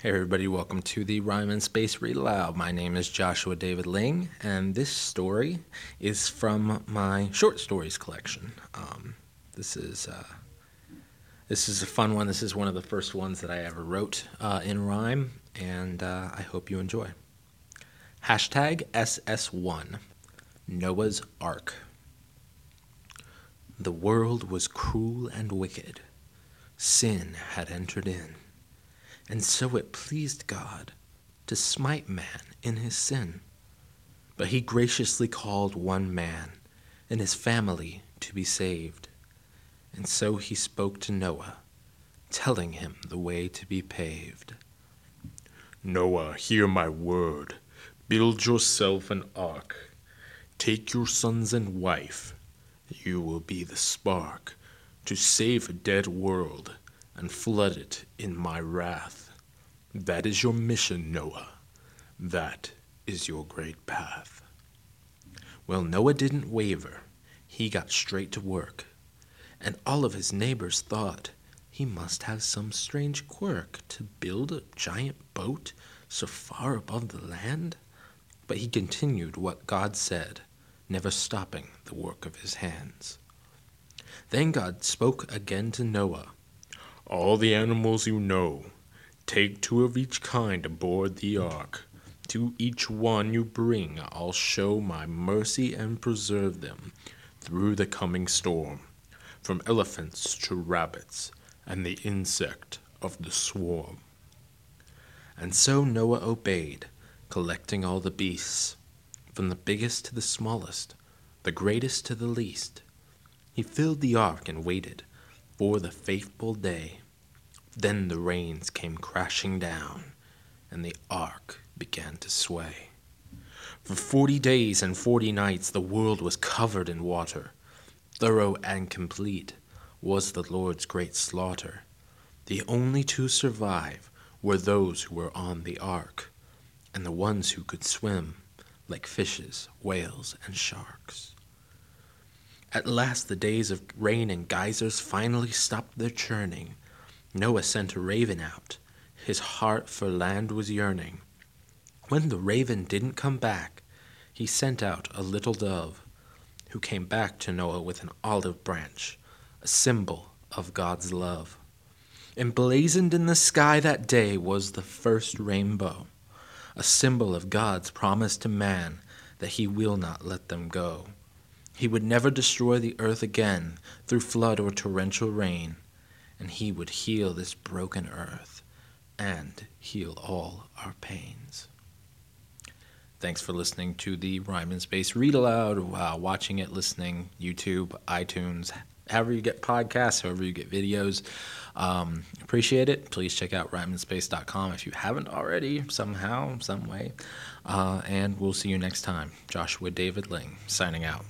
Hey everybody, welcome to the Rhyme and Space Read Aloud. My name is Joshua David Ling, and this story is from my short stories collection. Um, this is uh, this is a fun one. This is one of the first ones that I ever wrote uh, in rhyme, and uh, I hope you enjoy. Hashtag SS1 Noah's Ark. The world was cruel and wicked. Sin had entered in and so it pleased God to smite man in his sin. But he graciously called one man and his family to be saved. And so he spoke to Noah, telling him the way to be paved. Noah, hear my word. Build yourself an ark. Take your sons and wife. You will be the spark to save a dead world and flood it in my wrath. That is your mission, Noah. That is your great path. Well, Noah didn't waver. He got straight to work. And all of his neighbors thought he must have some strange quirk to build a giant boat so far above the land. But he continued what God said, never stopping the work of his hands. Then God spoke again to Noah all the animals you know, take two of each kind aboard the ark. To each one you bring, I'll show my mercy and preserve them through the coming storm, from elephants to rabbits and the insect of the swarm. And so Noah obeyed, collecting all the beasts, from the biggest to the smallest, the greatest to the least. He filled the ark and waited for the faithful day. Then the rains came crashing down, and the ark began to sway. For forty days and forty nights the world was covered in water. Thorough and complete was the Lord's great slaughter. The only to survive were those who were on the ark, and the ones who could swim, like fishes, whales, and sharks. At last the days of rain and geysers finally stopped their churning. Noah sent a raven out. His heart for land was yearning. When the raven didn't come back, he sent out a little dove, who came back to Noah with an olive branch, a symbol of God's love. Emblazoned in the sky that day was the first rainbow, a symbol of God's promise to man that he will not let them go. He would never destroy the earth again through flood or torrential rain, and he would heal this broken earth and heal all our pains. Thanks for listening to the Rhyme and Space Read Aloud, uh, watching it, listening, YouTube, iTunes, however you get podcasts, however you get videos. Um, appreciate it. Please check out rhymeandspace.com if you haven't already, somehow, some way. Uh, and we'll see you next time. Joshua David Ling, signing out.